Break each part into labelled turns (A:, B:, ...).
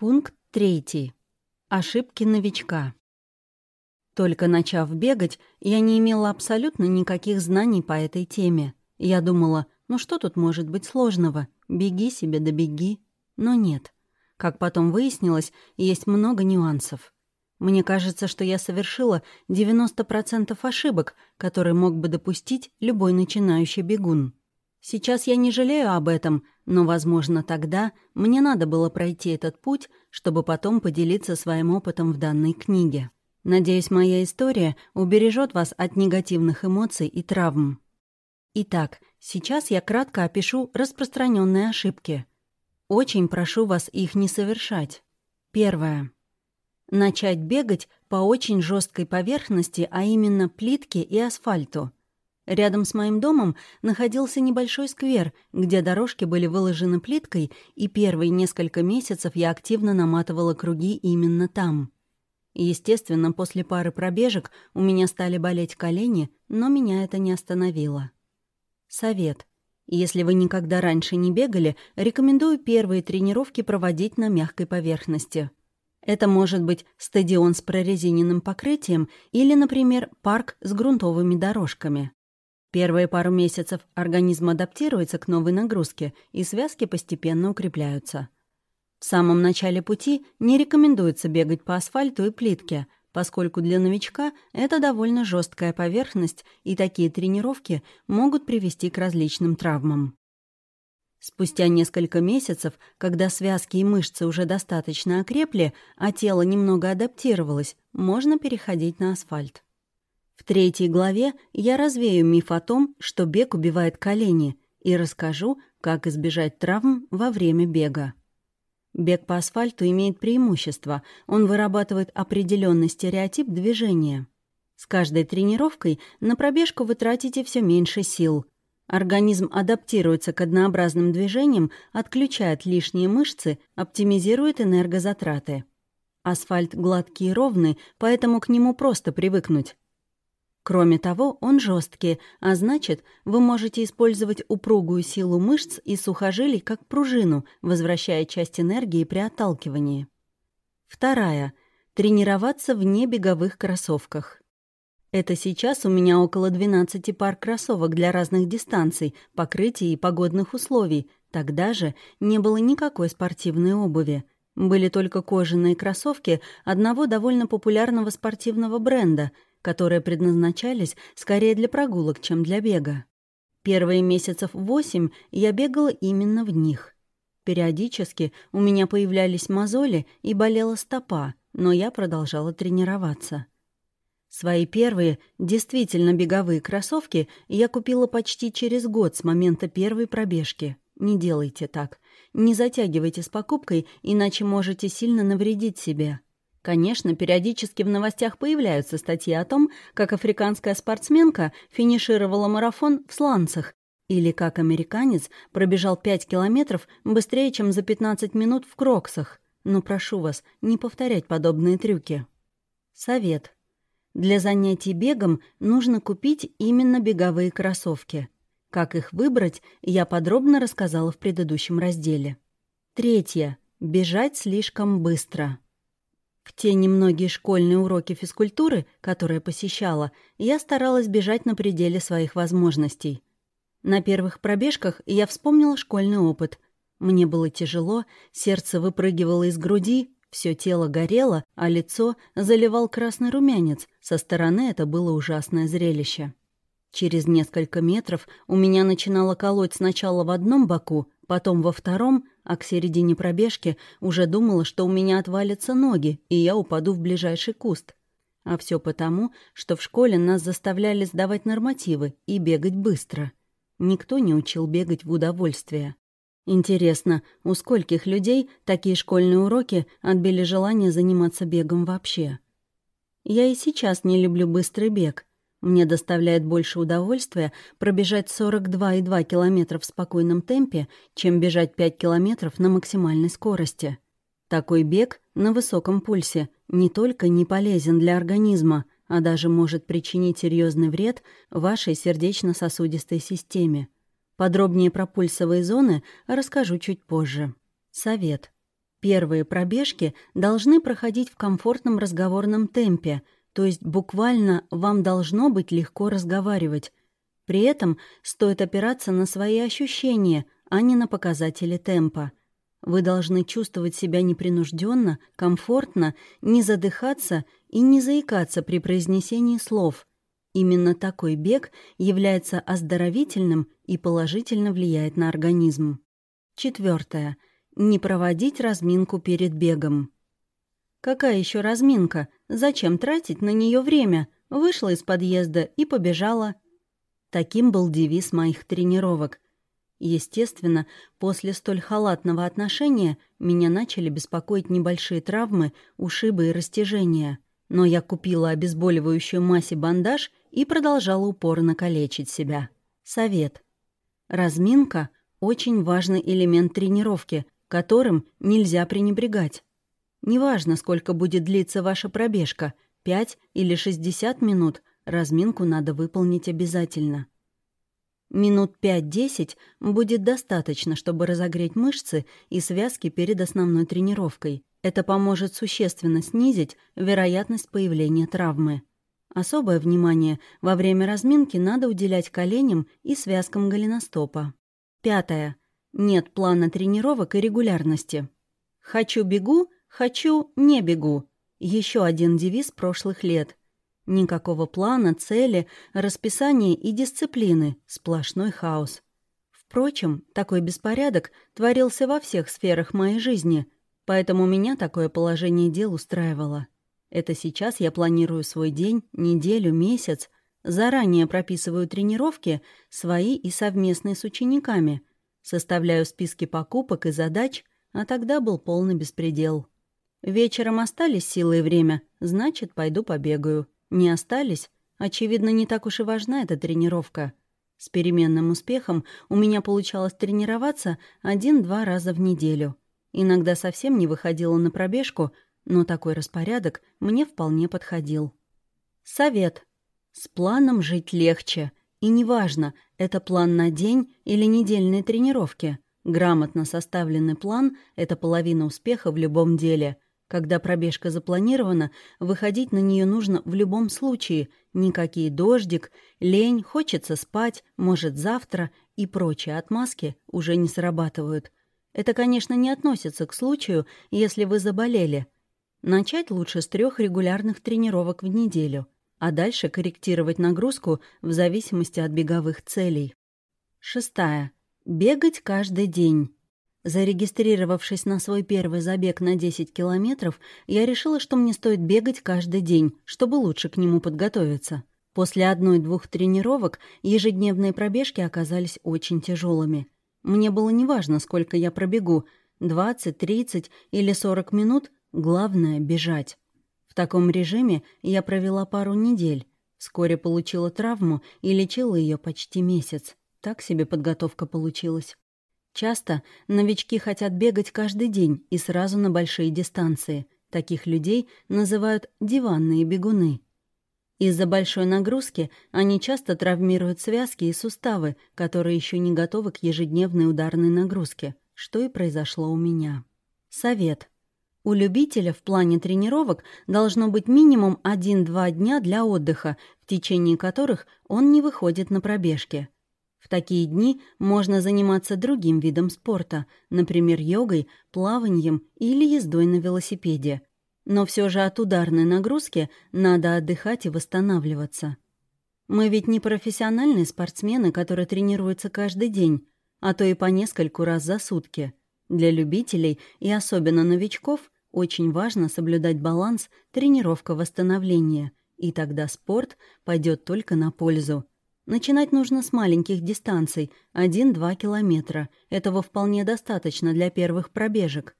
A: Пункт третий. Ошибки новичка. Только начав бегать, я не имела абсолютно никаких знаний по этой теме. Я думала, ну что тут может быть сложного? Беги себе да беги. Но нет. Как потом выяснилось, есть много нюансов. Мне кажется, что я совершила 90% ошибок, которые мог бы допустить любой начинающий бегун. Сейчас я не жалею об этом, но, возможно, тогда мне надо было пройти этот путь, чтобы потом поделиться своим опытом в данной книге. Надеюсь, моя история убережет вас от негативных эмоций и травм. Итак, сейчас я кратко опишу распространенные ошибки. Очень прошу вас их не совершать. Первое. Начать бегать по очень жесткой поверхности, а именно плитке и асфальту. Рядом с моим домом находился небольшой сквер, где дорожки были выложены плиткой, и первые несколько месяцев я активно наматывала круги именно там. Естественно, после пары пробежек у меня стали болеть колени, но меня это не остановило. Совет. Если вы никогда раньше не бегали, рекомендую первые тренировки проводить на мягкой поверхности. Это может быть стадион с прорезиненным покрытием или, например, парк с грунтовыми дорожками. Первые пару месяцев организм адаптируется к новой нагрузке, и связки постепенно укрепляются. В самом начале пути не рекомендуется бегать по асфальту и плитке, поскольку для новичка это довольно жесткая поверхность, и такие тренировки могут привести к различным травмам. Спустя несколько месяцев, когда связки и мышцы уже достаточно окрепли, а тело немного адаптировалось, можно переходить на асфальт. В третьей главе я развею миф о том, что бег убивает колени, и расскажу, как избежать травм во время бега. Бег по асфальту имеет преимущество, он вырабатывает определенный стереотип движения. С каждой тренировкой на пробежку вы тратите все меньше сил – Организм адаптируется к однообразным движениям, отключает лишние мышцы, оптимизирует энергозатраты. Асфальт гладкий и ровный, поэтому к нему просто привыкнуть. Кроме того, он жесткий, а значит, вы можете использовать упругую силу мышц и сухожилий как пружину, возвращая часть энергии при отталкивании. Вторая. Тренироваться в небеговых кроссовках. Это сейчас у меня около 12 пар кроссовок для разных дистанций, покрытий и погодных условий. Тогда же не было никакой спортивной обуви. Были только кожаные кроссовки одного довольно популярного спортивного бренда, которые предназначались скорее для прогулок, чем для бега. Первые месяцев восемь я бегала именно в них. Периодически у меня появлялись мозоли и болела стопа, но я продолжала тренироваться. Свои первые, действительно беговые кроссовки я купила почти через год с момента первой пробежки. Не делайте так. Не затягивайте с покупкой, иначе можете сильно навредить себе. Конечно, периодически в новостях появляются статьи о том, как африканская спортсменка финишировала марафон в сланцах, или как американец пробежал 5 километров быстрее, чем за 15 минут в кроксах. Но прошу вас, не повторять подобные трюки. Совет. Для занятий бегом нужно купить именно беговые кроссовки. Как их выбрать, я подробно рассказала в предыдущем разделе. Третье. Бежать слишком быстро. В те немногие школьные уроки физкультуры, которые посещала, я старалась бежать на пределе своих возможностей. На первых пробежках я вспомнила школьный опыт. Мне было тяжело, сердце выпрыгивало из груди, все тело горело, а лицо заливал красный румянец. Со стороны это было ужасное зрелище. Через несколько метров у меня начинало колоть сначала в одном боку, потом во втором, а к середине пробежки уже думала, что у меня отвалятся ноги, и я упаду в ближайший куст. А все потому, что в школе нас заставляли сдавать нормативы и бегать быстро. Никто не учил бегать в удовольствие. Интересно, у скольких людей такие школьные уроки отбили желание заниматься бегом вообще? Я и сейчас не люблю быстрый бег. Мне доставляет больше удовольствия пробежать 42,2 километра в спокойном темпе, чем бежать 5 километров на максимальной скорости. Такой бег на высоком пульсе не только не полезен для организма, а даже может причинить серьезный вред вашей сердечно-сосудистой системе. Подробнее про пульсовые зоны расскажу чуть позже. Совет. Первые пробежки должны проходить в комфортном разговорном темпе, то есть буквально вам должно быть легко разговаривать. При этом стоит опираться на свои ощущения, а не на показатели темпа. Вы должны чувствовать себя непринужденно, комфортно, не задыхаться и не заикаться при произнесении слов. Именно такой бег является оздоровительным и положительно влияет на организм. Четвертое. Не проводить разминку перед бегом. Какая еще разминка? Зачем тратить на нее время? Вышла из подъезда и побежала. Таким был девиз моих тренировок. Естественно, после столь халатного отношения меня начали беспокоить небольшие травмы, ушибы и растяжения. Но я купила обезболивающую массе бандаж и продолжала упорно калечить себя. Совет. Разминка — очень важный элемент тренировки, которым нельзя пренебрегать. Неважно, сколько будет длиться ваша пробежка — 5 или 60 минут, разминку надо выполнить обязательно. Минут 5-10 будет достаточно, чтобы разогреть мышцы и связки перед основной тренировкой. Это поможет существенно снизить вероятность появления травмы. Особое внимание во время разминки надо уделять коленям и связкам голеностопа. Пятое. Нет плана тренировок и регулярности. «Хочу – бегу, хочу – не бегу». Еще один девиз прошлых лет. Никакого плана, цели, расписания и дисциплины, сплошной хаос. Впрочем, такой беспорядок творился во всех сферах моей жизни, поэтому меня такое положение дел устраивало. Это сейчас я планирую свой день, неделю, месяц, заранее прописываю тренировки, свои и совместные с учениками, составляю списки покупок и задач, а тогда был полный беспредел. Вечером остались силы и время, значит, пойду побегаю не остались, очевидно, не так уж и важна эта тренировка. С переменным успехом у меня получалось тренироваться один-два раза в неделю. Иногда совсем не выходила на пробежку, но такой распорядок мне вполне подходил. Совет. С планом жить легче. И неважно, это план на день или недельные тренировки. Грамотно составленный план — это половина успеха в любом деле — когда пробежка запланирована, выходить на нее нужно в любом случае. Никакие дождик, лень, хочется спать, может завтра и прочие отмазки уже не срабатывают. Это, конечно, не относится к случаю, если вы заболели. Начать лучше с трех регулярных тренировок в неделю, а дальше корректировать нагрузку в зависимости от беговых целей. Шестая. Бегать каждый день. Зарегистрировавшись на свой первый забег на 10 километров, я решила, что мне стоит бегать каждый день, чтобы лучше к нему подготовиться. После одной-двух тренировок ежедневные пробежки оказались очень тяжелыми. Мне было неважно, сколько я пробегу — 20, 30 или 40 минут, главное — бежать. В таком режиме я провела пару недель. Вскоре получила травму и лечила ее почти месяц. Так себе подготовка получилась. Часто новички хотят бегать каждый день и сразу на большие дистанции. Таких людей называют «диванные бегуны». Из-за большой нагрузки они часто травмируют связки и суставы, которые еще не готовы к ежедневной ударной нагрузке, что и произошло у меня. Совет. У любителя в плане тренировок должно быть минимум 1-2 дня для отдыха, в течение которых он не выходит на пробежки – в такие дни можно заниматься другим видом спорта, например, йогой, плаванием или ездой на велосипеде. Но все же от ударной нагрузки надо отдыхать и восстанавливаться. Мы ведь не профессиональные спортсмены, которые тренируются каждый день, а то и по нескольку раз за сутки. Для любителей и особенно новичков очень важно соблюдать баланс тренировка-восстановление, и тогда спорт пойдет только на пользу. Начинать нужно с маленьких дистанций, 1-2 километра. Этого вполне достаточно для первых пробежек.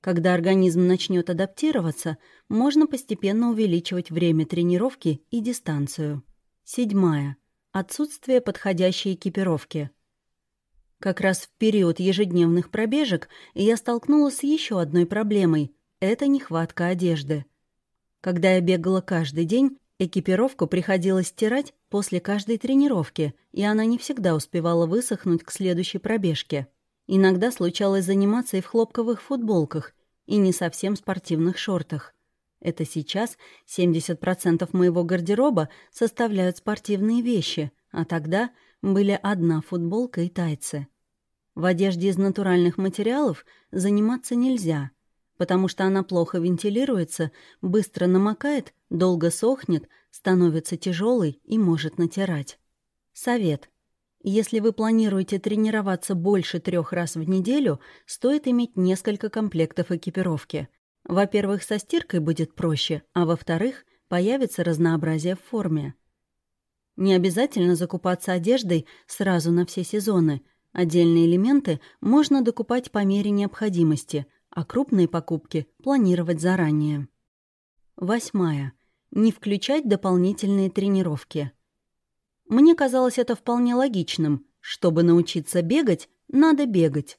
A: Когда организм начнет адаптироваться, можно постепенно увеличивать время тренировки и дистанцию. Седьмая. Отсутствие подходящей экипировки. Как раз в период ежедневных пробежек я столкнулась с еще одной проблемой – это нехватка одежды. Когда я бегала каждый день, Экипировку приходилось стирать после каждой тренировки, и она не всегда успевала высохнуть к следующей пробежке. Иногда случалось заниматься и в хлопковых футболках. и не совсем спортивных шортах. Это сейчас 70% моего гардероба составляют спортивные вещи, а тогда были одна футболка и тайцы. В одежде из натуральных материалов заниматься нельзя, потому что она плохо вентилируется, быстро намокает, долго сохнет, становится тяжелой и может натирать. Совет. Если вы планируете тренироваться больше трех раз в неделю, стоит иметь несколько комплектов экипировки. Во-первых, со стиркой будет проще, а во-вторых, появится разнообразие в форме. Не обязательно закупаться одеждой сразу на все сезоны. Отдельные элементы можно докупать по мере необходимости, а крупные покупки планировать заранее. Восьмая. Не включать дополнительные тренировки. Мне казалось это вполне логичным. Чтобы научиться бегать, надо бегать.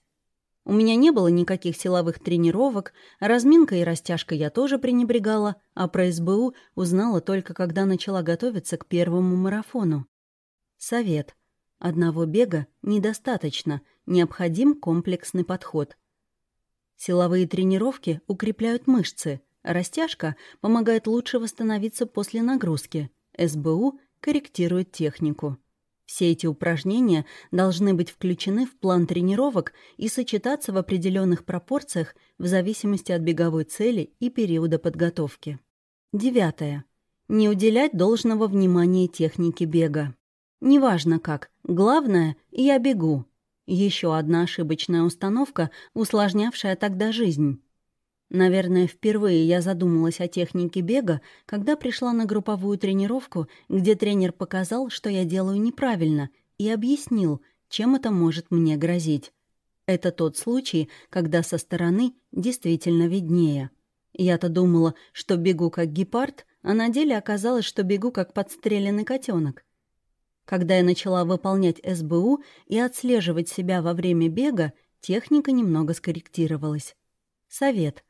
A: У меня не было никаких силовых тренировок, разминка и растяжка я тоже пренебрегала, а про СБУ узнала только когда начала готовиться к первому марафону. Совет. Одного бега недостаточно, необходим комплексный подход. Силовые тренировки укрепляют мышцы, растяжка помогает лучше восстановиться после нагрузки, СБУ корректирует технику. Все эти упражнения должны быть включены в план тренировок и сочетаться в определенных пропорциях в зависимости от беговой цели и периода подготовки. Девятое. Не уделять должного внимания технике бега. Неважно как, главное — я бегу. Еще одна ошибочная установка, усложнявшая тогда жизнь. Наверное, впервые я задумалась о технике бега, когда пришла на групповую тренировку, где тренер показал, что я делаю неправильно, и объяснил, чем это может мне грозить. Это тот случай, когда со стороны действительно виднее. Я-то думала, что бегу как гепард, а на деле оказалось, что бегу как подстреленный котенок. Когда я начала выполнять СБУ и отслеживать себя во время бега, техника немного скорректировалась. Совет —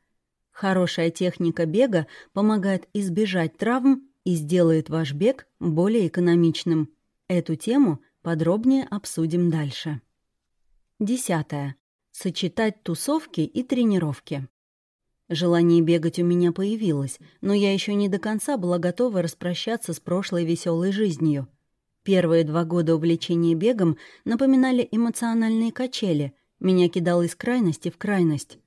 A: Хорошая техника бега помогает избежать травм и сделает ваш бег более экономичным. Эту тему подробнее обсудим дальше. Десятое. Сочетать тусовки и тренировки. Желание бегать у меня появилось, но я еще не до конца была готова распрощаться с прошлой веселой жизнью. Первые два года увлечения бегом напоминали эмоциональные качели. Меня кидало из крайности в крайность.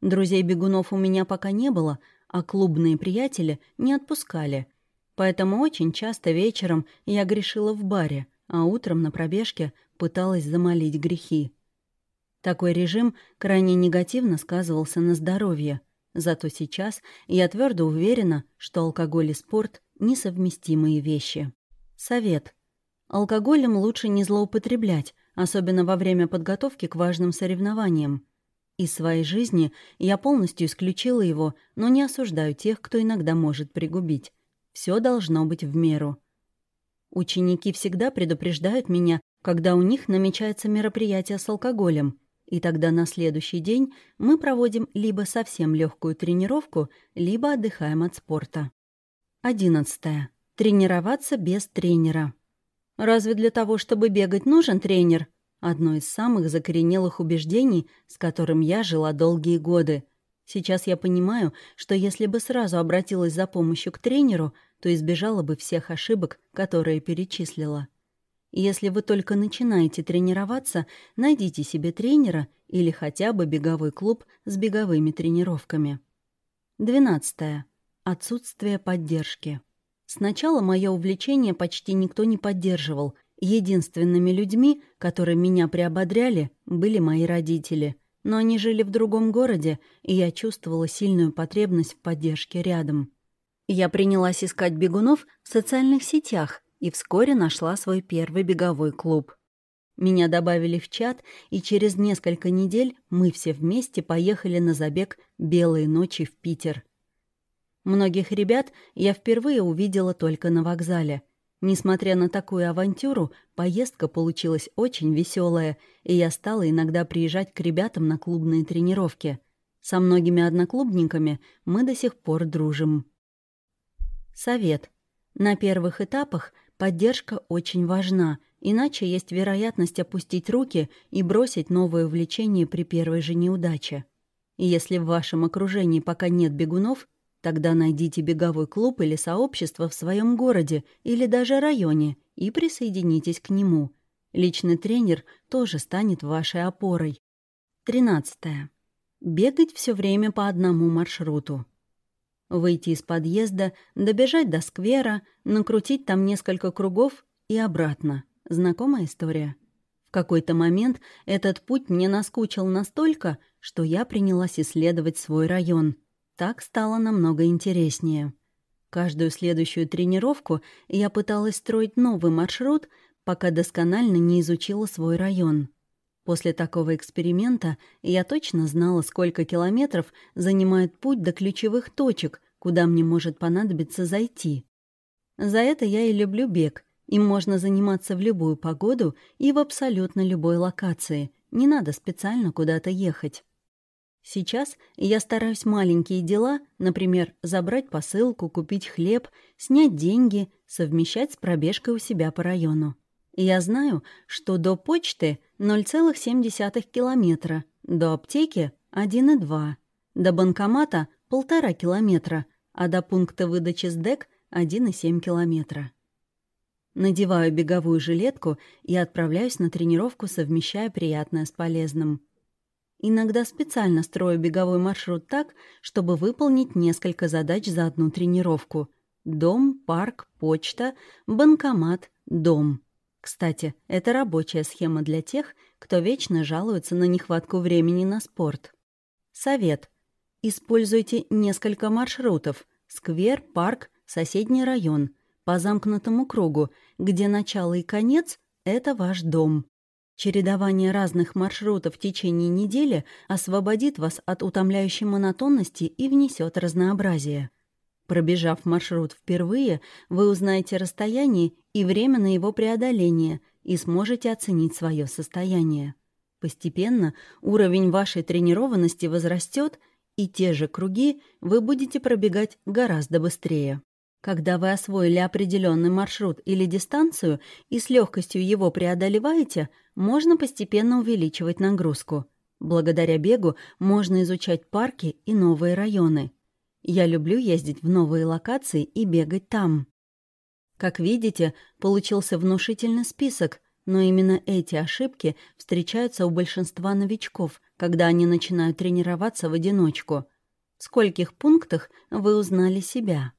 A: Друзей-бегунов у меня пока не было, а клубные приятели не отпускали. Поэтому очень часто вечером я грешила в баре, а утром на пробежке пыталась замолить грехи. Такой режим крайне негативно сказывался на здоровье. Зато сейчас я твердо уверена, что алкоголь и спорт — несовместимые вещи. Совет. Алкоголем лучше не злоупотреблять, особенно во время подготовки к важным соревнованиям. Из своей жизни я полностью исключила его, но не осуждаю тех, кто иногда может пригубить. Все должно быть в меру. Ученики всегда предупреждают меня, когда у них намечается мероприятие с алкоголем, и тогда на следующий день мы проводим либо совсем легкую тренировку, либо отдыхаем от спорта. Одиннадцатое. Тренироваться без тренера. Разве для того, чтобы бегать, нужен тренер? Одно из самых закоренелых убеждений, с которым я жила долгие годы. Сейчас я понимаю, что если бы сразу обратилась за помощью к тренеру, то избежала бы всех ошибок, которые перечислила. Если вы только начинаете тренироваться, найдите себе тренера или хотя бы беговой клуб с беговыми тренировками. 12. Отсутствие поддержки. Сначала мое увлечение почти никто не поддерживал, Единственными людьми, которые меня приободряли, были мои родители. Но они жили в другом городе, и я чувствовала сильную потребность в поддержке рядом. Я принялась искать бегунов в социальных сетях и вскоре нашла свой первый беговой клуб. Меня добавили в чат, и через несколько недель мы все вместе поехали на забег «Белые ночи» в Питер. Многих ребят я впервые увидела только на вокзале — Несмотря на такую авантюру, поездка получилась очень веселая, и я стала иногда приезжать к ребятам на клубные тренировки. Со многими одноклубниками мы до сих пор дружим. Совет. На первых этапах поддержка очень важна, иначе есть вероятность опустить руки и бросить новое увлечение при первой же неудаче. Если в вашем окружении пока нет бегунов, тогда найдите беговой клуб или сообщество в своем городе или даже районе и присоединитесь к нему. Личный тренер тоже станет вашей опорой. 13. Бегать все время по одному маршруту. Выйти из подъезда, добежать до сквера, накрутить там несколько кругов и обратно. Знакомая история? В какой-то момент этот путь мне наскучил настолько, что я принялась исследовать свой район. Так стало намного интереснее. Каждую следующую тренировку я пыталась строить новый маршрут, пока досконально не изучила свой район. После такого эксперимента я точно знала, сколько километров занимает путь до ключевых точек, куда мне может понадобиться зайти. За это я и люблю бег — им можно заниматься в любую погоду и в абсолютно любой локации. Не надо специально куда-то ехать. Сейчас я стараюсь маленькие дела, например, забрать посылку, купить хлеб, снять деньги, совмещать с пробежкой у себя по району. Я знаю, что до почты 0,7 километра, до аптеки — 1,2, до банкомата — полтора километра, а до пункта выдачи СДЭК — 1,7 километра. Надеваю беговую жилетку и отправляюсь на тренировку, совмещая приятное с полезным. Иногда специально строю беговой маршрут так, чтобы выполнить несколько задач за одну тренировку. Дом, парк, почта, банкомат, дом. Кстати, это рабочая схема для тех, кто вечно жалуется на нехватку времени на спорт. Совет. Используйте несколько маршрутов. Сквер, парк, соседний район — по замкнутому кругу, где начало и конец — это ваш дом. Чередование разных маршрутов в течение недели освободит вас от утомляющей монотонности и внесет разнообразие. Пробежав маршрут впервые, вы узнаете расстояние и время на его преодоление и сможете оценить свое состояние. Постепенно уровень вашей тренированности возрастет, и те же круги вы будете пробегать гораздо быстрее. Когда вы освоили определенный маршрут или дистанцию и с легкостью его преодолеваете, можно постепенно увеличивать нагрузку. Благодаря бегу можно изучать парки и новые районы. Я люблю ездить в новые локации и бегать там. Как видите, получился внушительный список, но именно эти ошибки встречаются у большинства новичков, когда они начинают тренироваться в одиночку. В скольких пунктах вы узнали себя?